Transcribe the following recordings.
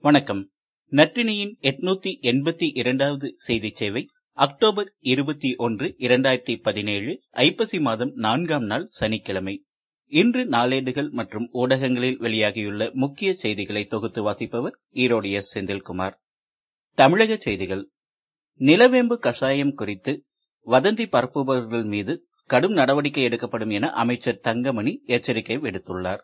வணக்கம். நற்றினியின் எட்நூத்தி எண்பத்தி இரண்டாவது செய்தி சேவை அக்டோபர் இருபத்தி ஒன்று இரண்டாயிரத்தி பதினேழு ஐப்பசி மாதம் நான்காம் நாள் சனிக்கிழமை. இன்று நாளேடுகள் மற்றும் ஊடகங்களில் வெளியாகியுள்ள முக்கிய செய்திகளை தொகுத்து வாசிப்பவர் ஈரோடு எஸ். செந்தில்குமார். தமிழக செய்திகள். நிலவேம்பு கஷாயம் குறித்து வதந்தி பரப்புபவர்கள் மீது கடும் நடவடிக்கை எடுக்கப்படும் என அமைச்சர் தங்கமணி எச்சரிக்கை விடுத்துள்ளார்.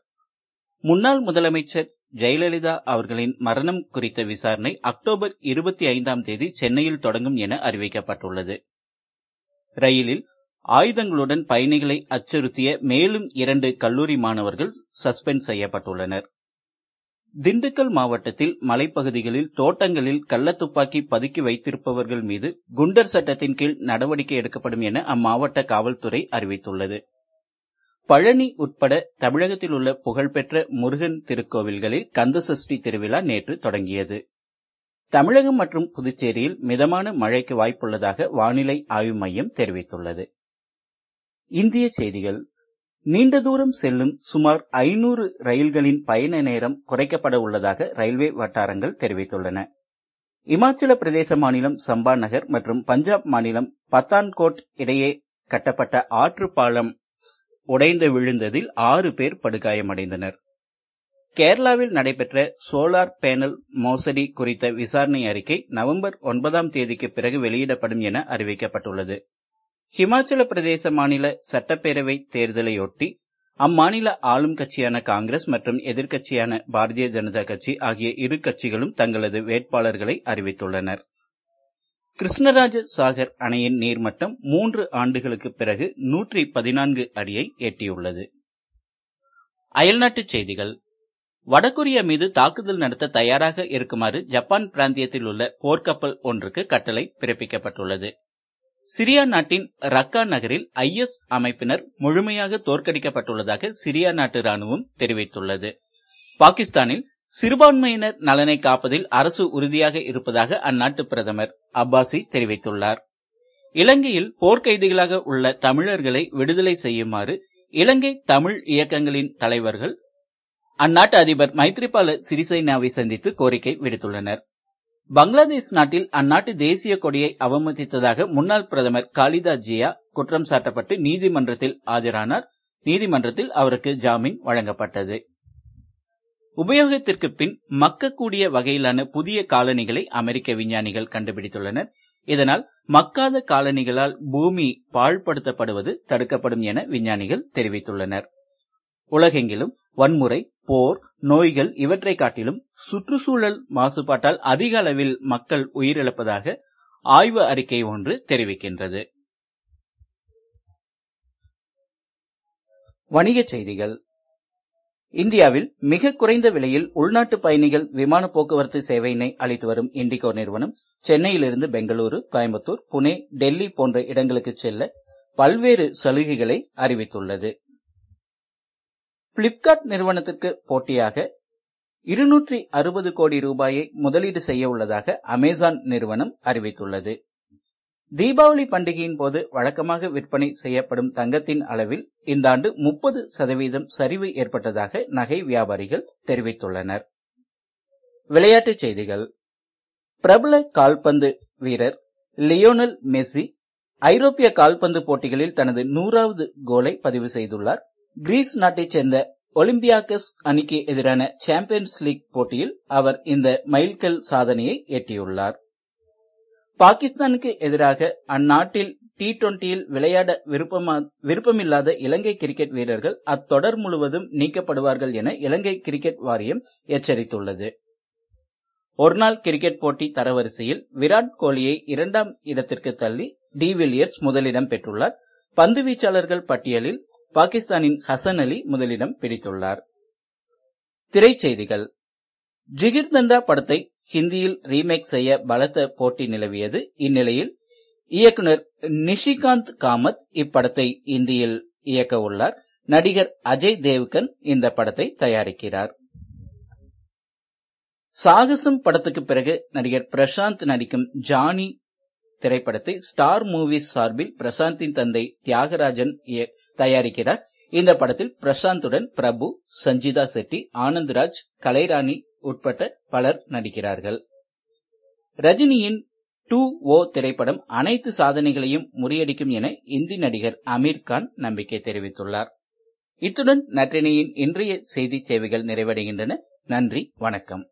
முன்னாள் முதலமைச்சர் ஜெயலலிதா அவர்களின் மரணம் குறித்த விசாரணை அக்டோபர் இருபத்தி ஐந்தாம் தேதி சென்னையில் தொடங்கும் என அறிவிக்கப்பட்டுள்ளது. ரயிலில் ஆயுதங்களுடன் பயணிகளை அச்சுறுத்திய மேலும் இரண்டு கல்லூரி மாணவர்கள் சஸ்பெண்ட் செய்யப்பட்டுள்ளனர். திண்டுக்கல் மாவட்டத்தில் மலைப்பகுதிகளில் தோட்டங்களில் கள்ளத்துப்பாக்கி பதுக்கி வைத்திருப்பவர்கள் மீது குண்டர் சட்டத்தின் கீழ் நடவடிக்கை எடுக்கப்படும் என அம்மாவட்ட காவல்துறை அறிவித்துள்ளது. பழனி உட்பட தமிழகத்தில் உள்ள புகழ்பெற்ற முருகன் திருக்கோவில்களில் கந்தசஷ்டி திருவிழா நேற்று தொடங்கியது. தமிழகம் மற்றும் புதுச்சேரியில் மிதமான மழைக்கு வாய்ப்புள்ளதாக வானிலை ஆய்வு மையம் தெரிவித்துள்ளது. இந்திய செய்திகள். நீண்ட தூரம் செல்லும் சுமார் ஐநூறு ரயில்களின் பயண நேரம் குறைக்கப்பட உள்ளதாக ரயில்வே வட்டாரங்கள் தெரிவித்துள்ளன. இமாச்சல பிரதேச மாநிலம் சம்பா நகர் மற்றும் பஞ்சாப் மாநிலம் பத்தான்கோட் இடையே கட்டப்பட்ட ஆற்று பாலம் உடைந்து விழுந்ததில் ஆறு பேர் படுகாயமடைந்தனர். கேரளாவில் நடைபெற்ற சோலார் பேனல் மோசடி குறித்த விசாரணை அறிக்கை நவம்பர் ஒன்பதாம் தேதிக்கு பிறகு வெளியிடப்படும் என அறிவிக்கப்பட்டுள்ளது. ஹிமாச்சல பிரதேச மாநில சட்டப்பேரவை தேர்தலையொட்டி அம்மாநில ஆளும் கட்சியான காங்கிரஸ் மற்றும் எதிர்க்கட்சியான பாரதிய ஜனதா கட்சி ஆகிய இரு கட்சிகளும் தங்களது வேட்பாளர்களை அறிவித்துள்ளனா் கிருஷ்ணராஜ சாகர் அணையின் நீர்மட்டம் மூன்று ஆண்டுகளுக்கு பிறகு நூற்றி பதினான்கு அடியை எட்டியுள்ளது. அயல்நாட்டுச் செய்திகள். வடகொரியா மீது தாக்குதல் நடத்த தயாராக இருக்குமாறு ஜப்பான் பிராந்தியத்தில் உள்ள போர்க்கப்பல் ஒன்றுக்கு கட்டளை பிறப்பிக்கப்பட்டுள்ளது. சிரியா நாட்டின் ரக்கா நகரில் ஐ அமைப்பினர் முழுமையாக தோற்கடிக்கப்பட்டுள்ளதாக சிரியா நாட்டு ராணுவம் தெரிவித்துள்ளது. பாகிஸ்தானில் சிறுபான்மையினர் நலனை காப்பதில் அரசு உறுதியாக இருப்பதாக அந்நாட்டு பிரதமர் அப்பாசி தெரிவித்துள்ளார். இலங்கையில் போர்க்கைதிகளாக உள்ள தமிழர்களை விடுதலை செய்யுமாறு இலங்கை தமிழ் இயக்கங்களின் தலைவர்கள் அந்நாட்டு அதிபர் மைத்ரிபால சிறிசேனாவை சந்தித்து கோரிக்கை விடுத்துள்ளனர். பங்களாதேஷ் நாட்டில் அந்நாட்டு தேசிய கொடியை அவமதித்ததாக முன்னாள் பிரதமர் காலிதா ஜியா குற்றம் சாட்டப்பட்டு நீதிமன்றத்தில் ஆஜரானார். நீதிமன்றத்தில் அவருக்கு ஜாமீன் வழங்கப்பட்டது. உபயோகத்திற்கு பின் மக்கக்கூடிய வகையிலான புதிய காலனிகளை அமெரிக்க விஞ்ஞானிகள் கண்டுபிடித்துள்ளனர். இதனால் மக்காத காலனிகளால் பூமி பாழ்படுத்தப்படுவது தடுக்கப்படும் என விஞ்ஞானிகள் தெரிவித்துள்ளனர். உலகெங்கிலும் வன்முறை போர் நோய்கள் இவற்றை காட்டிலும் சுற்றுச்சூழல் மாசுபாட்டால் அதிக அளவில் மக்கள் உயிரிழப்பதாக ஆய்வு அறிக்கை ஒன்று தெரிவிக்கின்றது. வணிகச் செய்திகள். இந்தியாவில் மிக குறைந்த விலையில் உள்நாட்டு பயணிகள் விமான போக்குவரத்து சேவையினை அளித்து வரும் இண்டிகோ நிறுவனம் சென்னையிலிருந்து பெங்களூரு கோயம்புத்தூர் புனே டெல்லி போன்ற இடங்களுக்கு செல்ல பல்வேறு சலுகைகளை அறிவித்துள்ளது. பிளிப்கார்ட் நிறுவனத்திற்கு போட்டியாக இருநூற்றி அறுபது கோடி ரூபாயை முதலீடு செய்ய உள்ளதாக அமேசான் நிறுவனம் அறிவித்துள்ளது. தீபாவளி பண்டிகையின் போது வழக்கமாக விற்பனை செய்யப்படும் தங்கத்தின் அளவில் இந்த ஆண்டு முப்பது சதவீதம் சரிவு ஏற்பட்டதாக நகை வியாபாரிகள் தெரிவித்துள்ளனர். விளையாட்டுச் செய்திகள். பிரபல கால்பந்து வீரர் லியோனல் மெஸ்ஸி ஐரோப்பிய கால்பந்து போட்டிகளில் தனது நூறாவது கோலை பதிவு செய்துள்ளார். கிரீஸ் நாட்டைச் சேர்ந்த ஒலிம்பியாக்கஸ் அணிக்கு எதிரான சாம்பியன்ஸ் லீக் போட்டியில் அவர் இந்த மைல்கல் சாதனையை எட்டியுள்ளார். பாகிஸ்தானுக்கு எதிராக அந்நாட்டில் டி டுவெண்டியில் விளையாட விருப்பமா விருப்பமில்லாத இலங்கை கிரிக்கெட் வீரர்கள் அத்தொடர் முழுவதும் நீக்கப்படுவார்கள் என இலங்கை கிரிக்கெட் வாரியம் எச்சரித்துள்ளது. ஒருநாள் கிரிக்கெட் போட்டி தரவரிசையில் விராட் கோலியை இரண்டாம் இடத்திற்கு தள்ளி டி வில்லியர்ஸ் முதலிடம் பெற்றுள்ளார். பந்து வீச்சாளர்கள் பட்டியலில் பாகிஸ்தானின் ஹசன் அலி முதலிடம் பிடித்துள்ளார். திரைச்செய்திகள். ஜிகிர்தண்டா படத்தை ஹிந்தியில் ரீமேக் செய்ய பலத்த போட்டி நிலவியது. இந்நிலையில் இயக்குனர் நிஷிகாந்த் காமத் இப்படத்தை இந்தியில் இயக்க உள்ளார். நடிகர் அஜய் தேவ்கன் இந்த படத்தை தயாரிக்கிறார். சாகசம் படத்துக்கு பிறகு நடிகர் பிரசாந்த் நடிக்கும் ஜானி திரைப்படத்தை ஸ்டார் மூவிஸ் சார்பில் பிரசாந்தின் தந்தை தியாகராஜன் தயாரிக்கிறார். இந்த படத்தில் பிரசாந்துடன் பிரபு சஞ்சிதா செட்டி ஆனந்த்ராஜ் கலைராணி உட்பட்ட பலர் நடிக்கிறார்கள். ரஜினியின் டூ ஓ திரைப்படம் அனைத்து சாதனைகளையும் முறியடிக்கும் என இந்தி நடிகர் அமீர் கான் நம்பிக்கை தெரிவித்துள்ளார். இத்துடன் நற்றினியின் இன்றைய செய்தி சேவைகள் நிறைவடைகின்றன. நன்றி வணக்கம்.